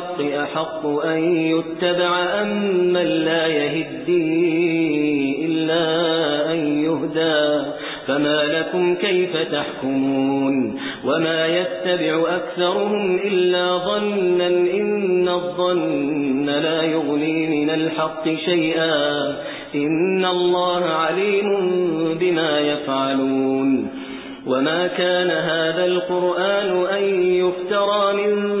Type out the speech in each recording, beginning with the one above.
الحق أحق أن يتبع أم من لا يهدي إلا أن يهدى فما لكم كيف تحكمون وما يتبع أكثرهم إلا ظنا إن الظن لا يغني من الحق شيئا إن الله عليم بما يفعلون وما كان هذا القرآن أن يفترى من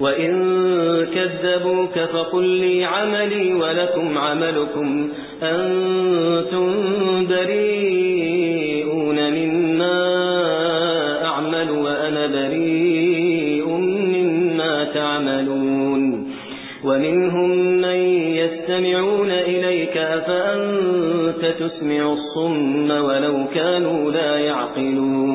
وإن كذبوك فقل لي عملي ولكم عملكم أنتم بريئون مما أعمل وأنا بريء مما تعملون ومنهم من يستمعون إليك فأنت تسمع الصم ولو كانوا لا يعقلون